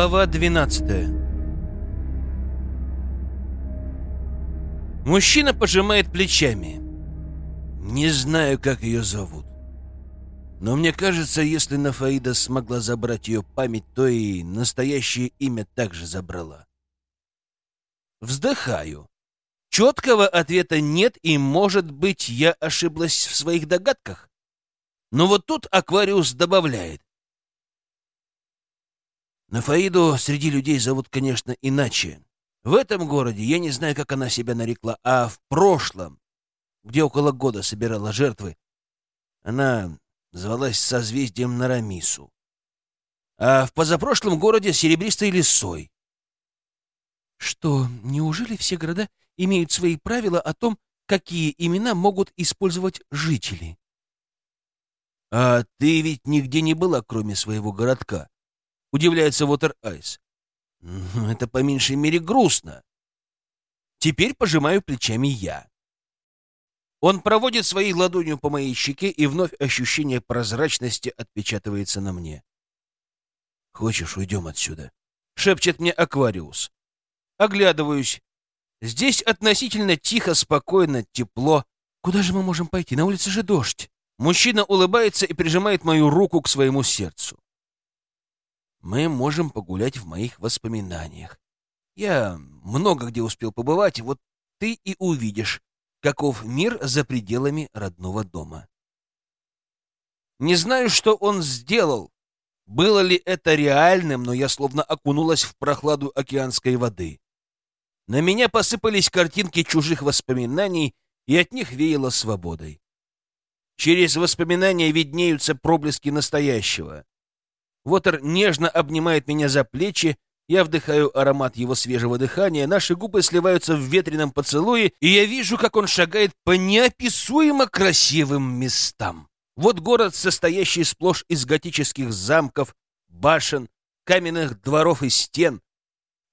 Глава 12 Мужчина пожимает плечами. Не знаю, как ее зовут. Но мне кажется, если Нафаида смогла забрать ее память, то и настоящее имя также забрала. Вздыхаю. Четкого ответа нет, и, может быть, я ошиблась в своих догадках. Но вот тут Аквариус добавляет. Нафаиду среди людей зовут, конечно, иначе. В этом городе я не знаю, как она себя нарекла, а в прошлом, где около года собирала жертвы, она звалась созвездием Нарамису. А в позапрошлом городе Серебристой Лисой. Что, неужели все города имеют свои правила о том, какие имена могут использовать жители? А ты ведь нигде не была, кроме своего городка. Удивляется Вотер Айс. Это по меньшей мере грустно. Теперь пожимаю плечами я. Он проводит своей ладонью по моей щеке, и вновь ощущение прозрачности отпечатывается на мне. «Хочешь, уйдем отсюда?» — шепчет мне Аквариус. Оглядываюсь. Здесь относительно тихо, спокойно, тепло. Куда же мы можем пойти? На улице же дождь. Мужчина улыбается и прижимает мою руку к своему сердцу. Мы можем погулять в моих воспоминаниях. Я много где успел побывать, вот ты и увидишь, каков мир за пределами родного дома. Не знаю, что он сделал, было ли это реальным, но я словно окунулась в прохладу океанской воды. На меня посыпались картинки чужих воспоминаний, и от них веяло свободой. Через воспоминания виднеются проблески настоящего. Вотер нежно обнимает меня за плечи, я вдыхаю аромат его свежего дыхания, наши губы сливаются в ветреном поцелуе, и я вижу, как он шагает по неописуемо красивым местам. Вот город, состоящий сплошь из готических замков, башен, каменных дворов и стен,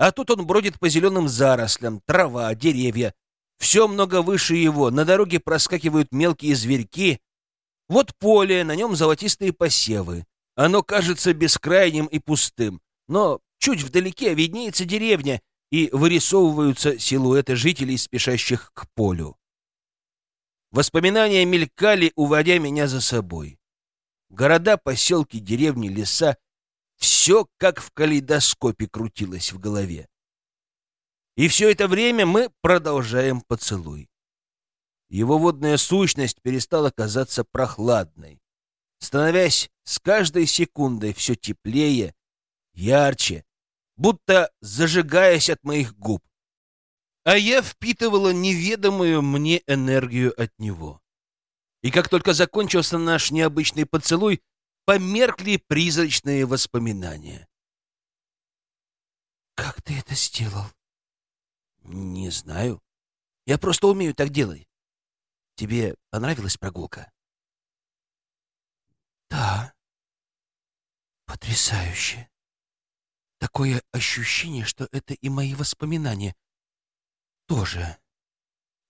а тут он бродит по зеленым зарослям, трава, деревья. Все много выше его, на дороге проскакивают мелкие зверьки. Вот поле, на нем золотистые посевы. Оно кажется бескрайним и пустым, но чуть вдалеке виднеется деревня, и вырисовываются силуэты жителей, спешащих к полю. Воспоминания мелькали, уводя меня за собой. Города, поселки, деревни, леса все как в калейдоскопе крутилось в голове. И все это время мы продолжаем поцелуй. Его водная сущность перестала казаться прохладной, становясь с каждой секундой все теплее, ярче, будто зажигаясь от моих губ. А я впитывала неведомую мне энергию от него. И как только закончился наш необычный поцелуй, померкли призрачные воспоминания. «Как ты это сделал?» «Не знаю. Я просто умею так делать. Тебе понравилась прогулка?» «Да. Потрясающе. Такое ощущение, что это и мои воспоминания тоже.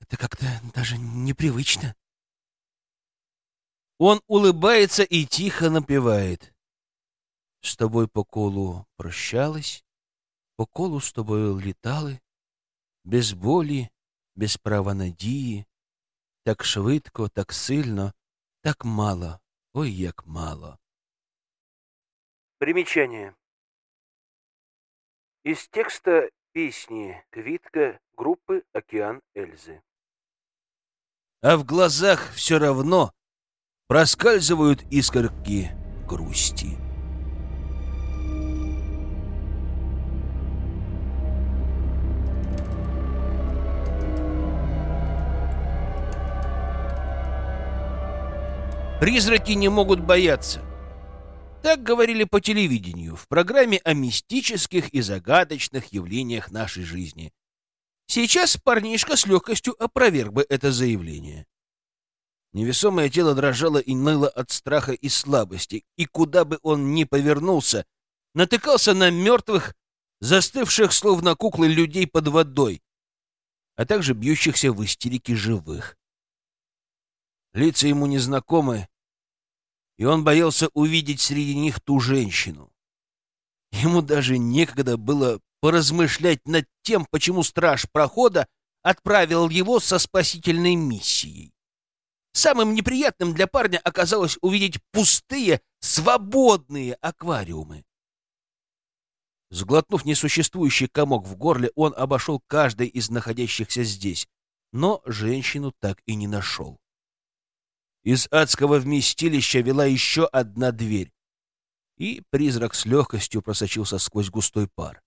Это как-то даже непривычно». Он улыбается и тихо напевает. С тобой по колу прощалась, по колу с тобою літали, без болі, без права надії, так швидко, так сильно, так мало, ой, як мало. Примечание. Из текста песни «Квитка» группы «Океан Эльзы». А в глазах все равно проскальзывают искорки грусти. Призраки не могут бояться. Так говорили по телевидению в программе о мистических и загадочных явлениях нашей жизни. Сейчас парнишка с легкостью опроверг бы это заявление. Невесомое тело дрожало и ныло от страха и слабости, и куда бы он ни повернулся, натыкался на мертвых, застывших словно куклы людей под водой, а также бьющихся в истерике живых. Лица ему незнакомы, и он боялся увидеть среди них ту женщину. Ему даже некогда было поразмышлять над тем, почему страж прохода отправил его со спасительной миссией. Самым неприятным для парня оказалось увидеть пустые, свободные аквариумы. Сглотнув несуществующий комок в горле, он обошел каждый из находящихся здесь, но женщину так и не нашел. Из адского вместилища вела еще одна дверь, и призрак с легкостью просочился сквозь густой пар.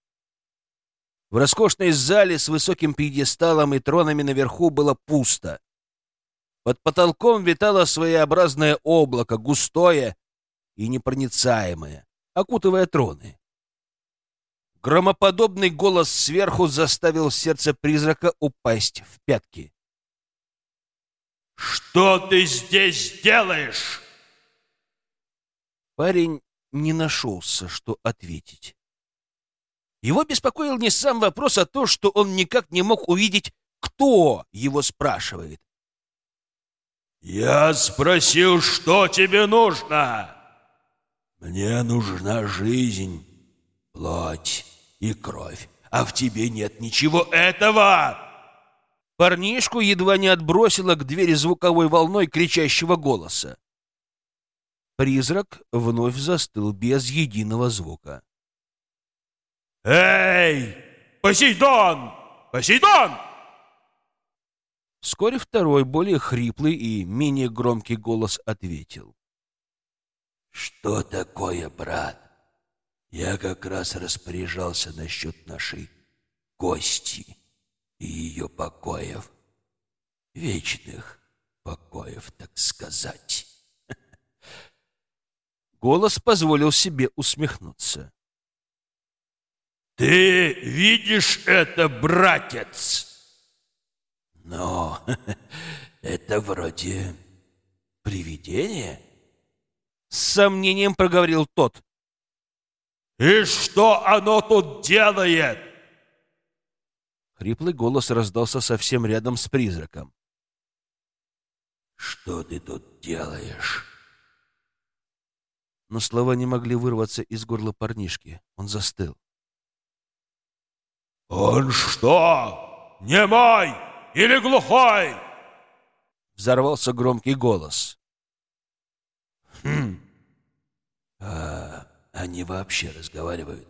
В роскошной зале с высоким пьедесталом и тронами наверху было пусто. Под потолком витало своеобразное облако, густое и непроницаемое, окутывая троны. Громоподобный голос сверху заставил сердце призрака упасть в пятки. «Что ты здесь делаешь?» Парень не нашелся, что ответить. Его беспокоил не сам вопрос, а то, что он никак не мог увидеть, кто его спрашивает. «Я спросил, что тебе нужно?» «Мне нужна жизнь, плоть и кровь, а в тебе нет ничего этого!» Парнишку едва не отбросило к двери звуковой волной кричащего голоса. Призрак вновь застыл без единого звука. «Эй, Посейдон! Посейдон!» Вскоре второй, более хриплый и менее громкий голос ответил. «Что такое, брат? Я как раз распоряжался насчет нашей гости и ее покоев. Вечных покоев, так сказать». Голос позволил себе усмехнуться. «Ты видишь это, братец?» Но это вроде привидение. С сомнением проговорил тот. И что оно тут делает? Хриплый голос раздался совсем рядом с призраком. Что ты тут делаешь? Но слова не могли вырваться из горла парнишки. Он застыл. «Он что, не мой?» или глухой?» Взорвался громкий голос. «Хм, а они вообще разговаривают?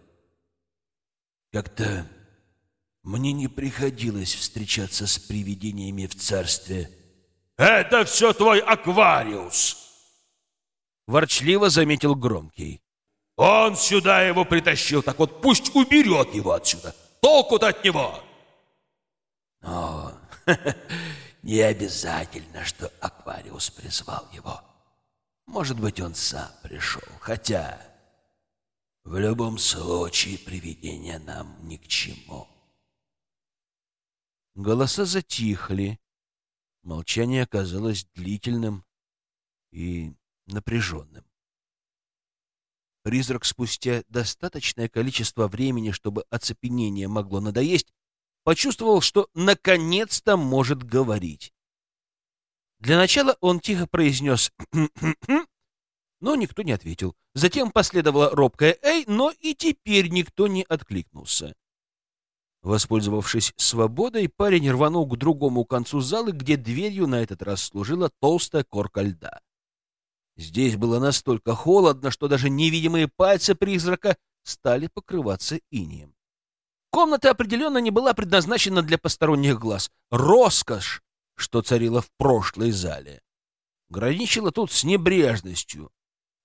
Как-то мне не приходилось встречаться с привидениями в царстве». «Это все твой аквариус!» Ворчливо заметил громкий. «Он сюда его притащил, так вот пусть уберет его отсюда. Толку-то от него!» «Но Не обязательно, что Аквариус призвал его. Может быть, он сам пришел, хотя в любом случае привидение нам ни к чему. Голоса затихли. Молчание оказалось длительным и напряженным. Призрак спустя достаточное количество времени, чтобы оцепенение могло надоесть, почувствовал, что наконец-то может говорить. Для начала он тихо произнес но никто не ответил. Затем последовала робкая «Эй», но и теперь никто не откликнулся. Воспользовавшись свободой, парень рванул к другому концу зала, где дверью на этот раз служила толстая корка льда. Здесь было настолько холодно, что даже невидимые пальцы призрака стали покрываться инием. Комната определенно не была предназначена для посторонних глаз. Роскошь, что царила в прошлой зале, граничила тут с небрежностью,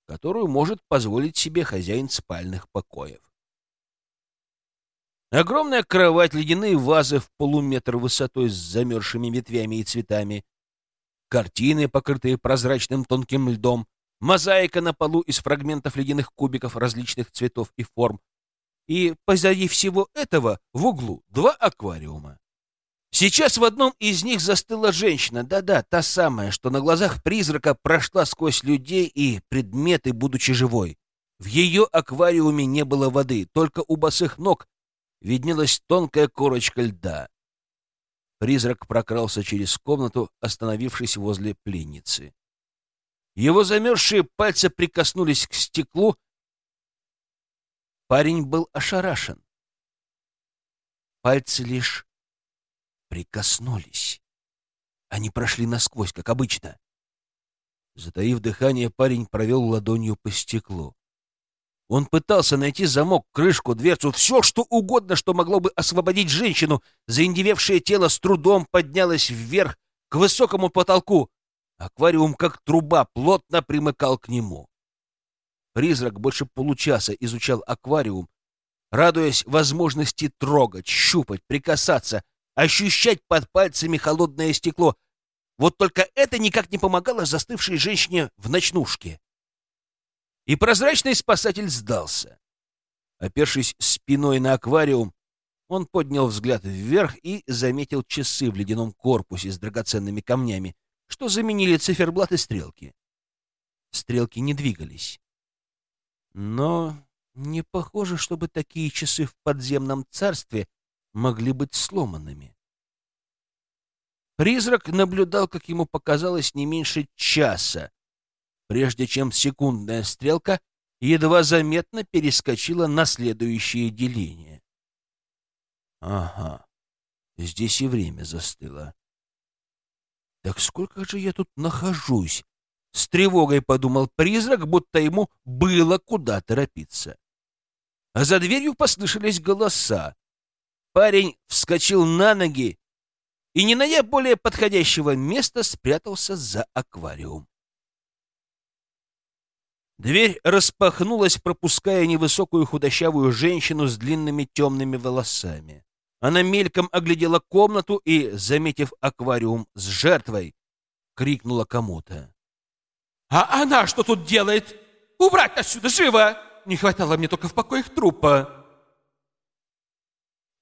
которую может позволить себе хозяин спальных покоев. Огромная кровать, ледяные вазы в полуметр высотой с замерзшими ветвями и цветами, картины, покрытые прозрачным тонким льдом, мозаика на полу из фрагментов ледяных кубиков различных цветов и форм, и позади всего этого в углу два аквариума. Сейчас в одном из них застыла женщина, да-да, та самая, что на глазах призрака прошла сквозь людей и предметы, будучи живой. В ее аквариуме не было воды, только у босых ног виднелась тонкая корочка льда. Призрак прокрался через комнату, остановившись возле пленницы. Его замерзшие пальцы прикоснулись к стеклу, Парень был ошарашен. Пальцы лишь прикоснулись. Они прошли насквозь, как обычно. Затаив дыхание, парень провел ладонью по стеклу. Он пытался найти замок, крышку, дверцу, все, что угодно, что могло бы освободить женщину. Заиндевевшее тело с трудом поднялось вверх, к высокому потолку. Аквариум, как труба, плотно примыкал к нему. Призрак больше получаса изучал аквариум, радуясь возможности трогать, щупать, прикасаться, ощущать под пальцами холодное стекло. Вот только это никак не помогало застывшей женщине в ночнушке. И прозрачный спасатель сдался. Опершись спиной на аквариум, он поднял взгляд вверх и заметил часы в ледяном корпусе с драгоценными камнями, что заменили циферблат и стрелки. Стрелки не двигались. Но не похоже, чтобы такие часы в подземном царстве могли быть сломанными. Призрак наблюдал, как ему показалось, не меньше часа, прежде чем секундная стрелка едва заметно перескочила на следующее деление. Ага, здесь и время застыло. Так сколько же я тут нахожусь? С тревогой подумал призрак, будто ему было куда торопиться. А за дверью послышались голоса. Парень вскочил на ноги и, не найдя более подходящего места, спрятался за аквариум. Дверь распахнулась, пропуская невысокую худощавую женщину с длинными темными волосами. Она мельком оглядела комнату и, заметив аквариум с жертвой, крикнула кому-то. «А она что тут делает? Убрать отсюда, живо! Не хватало мне только в покоях трупа!»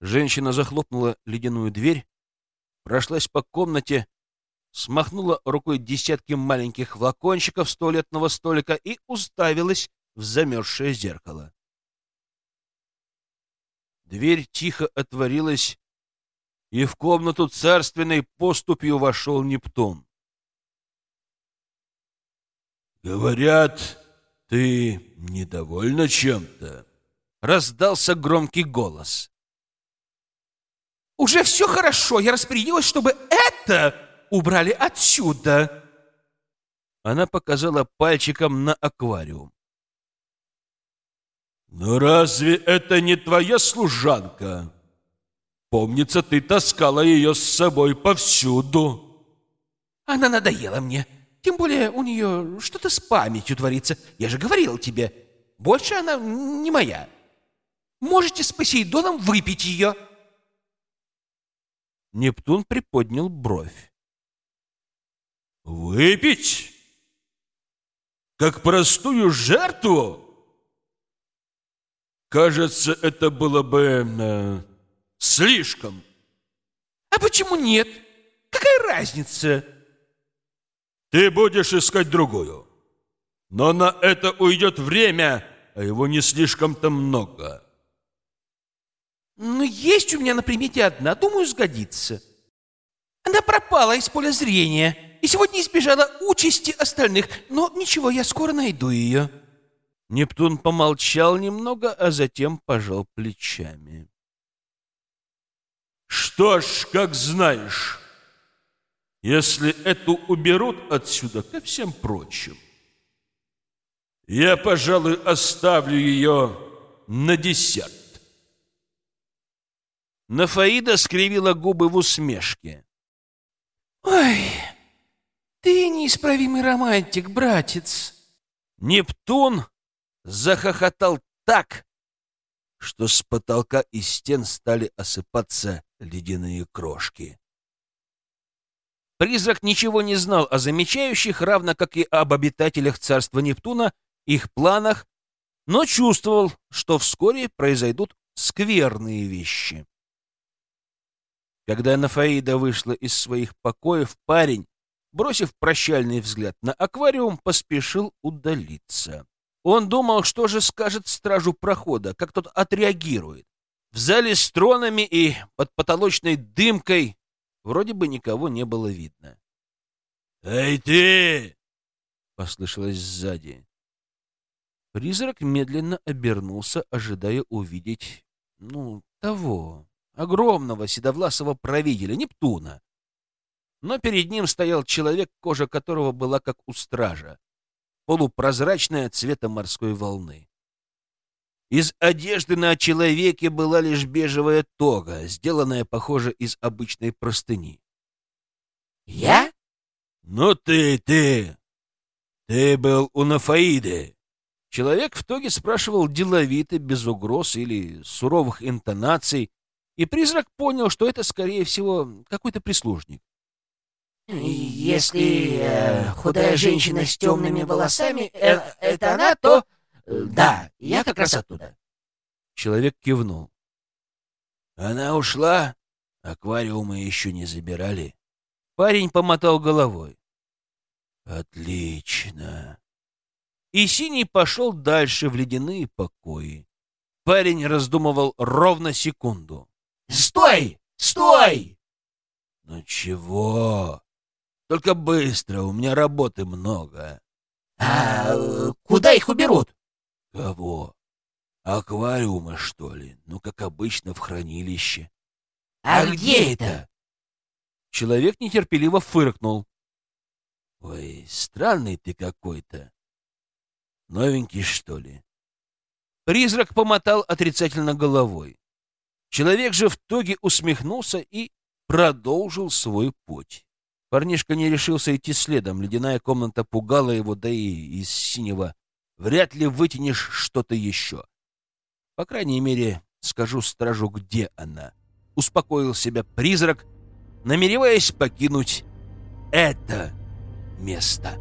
Женщина захлопнула ледяную дверь, прошлась по комнате, смахнула рукой десятки маленьких флакончиков с туалетного столика и уставилась в замерзшее зеркало. Дверь тихо отворилась, и в комнату царственной поступью вошел Нептун. «Говорят, ты недовольна чем-то?» Раздался громкий голос. «Уже все хорошо, я распорядилась, чтобы это убрали отсюда!» Она показала пальчиком на аквариум. «Но разве это не твоя служанка? Помнится, ты таскала ее с собой повсюду». «Она надоела мне. Тем более у нее что-то с памятью творится. Я же говорил тебе, больше она не моя. Можете с Посейдоном выпить ее». Нептун приподнял бровь. «Выпить? Как простую жертву?» Кажется, это было бы э, слишком. А почему нет? Какая разница? Ты будешь искать другую. Но на это уйдет время, а его не слишком-то много. Ну, есть у меня на примете одна, думаю, сгодится. Она пропала из поля зрения и сегодня избежала участи остальных, но ничего, я скоро найду ее. Нептун помолчал немного, а затем пожал плечами. «Что ж, как знаешь, если эту уберут отсюда ко всем прочим, я, пожалуй, оставлю ее на десерт». Нафаида скривила губы в усмешке. «Ой, ты неисправимый романтик, братец!» Нептун захохотал так, что с потолка и стен стали осыпаться ледяные крошки. Призрак ничего не знал о замечающих, равно как и об обитателях царства Нептуна, их планах, но чувствовал, что вскоре произойдут скверные вещи. Когда Нафаида вышла из своих покоев, парень, бросив прощальный взгляд на аквариум, поспешил удалиться. Он думал, что же скажет стражу прохода, как тот отреагирует. В зале с тронами и под потолочной дымкой вроде бы никого не было видно. «Эй ты!» — послышалось сзади. Призрак медленно обернулся, ожидая увидеть, ну, того, огромного седовласого правителя, Нептуна. Но перед ним стоял человек, кожа которого была как у стража, полупрозрачная цвета морской волны. Из одежды на человеке была лишь бежевая тога, сделанная, похоже, из обычной простыни. «Я?» «Ну ты, ты! Ты был у Нафаиды!» Человек в тоге спрашивал деловито, без угроз или суровых интонаций, и призрак понял, что это, скорее всего, какой-то прислужник. «Если э, худая женщина с темными волосами э, — это она, то Э, да, я как раз оттуда. Человек кивнул. Она ушла? Аквариумы еще не забирали? Парень помотал головой. Отлично. И Синий пошел дальше в ледяные покои. Парень раздумывал ровно секунду. «Стой! Стой!» «Ну чего? Только быстро, у меня работы много». «А куда их уберут?» Кого? Аквариумы, что ли? Ну, как обычно, в хранилище. А, а где это? Человек нетерпеливо фыркнул. Ой, странный ты какой-то. Новенький, что ли? Призрак помотал отрицательно головой. Человек же в тоге усмехнулся и продолжил свой путь. Парнишка не решился идти следом. Ледяная комната пугала его, да и из синего вряд ли вытянешь что-то еще. По крайней мере, скажу стражу, где она. Успокоил себя призрак, намереваясь покинуть это место.